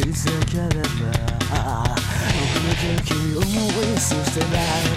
静叫べば僕の時思いそしてない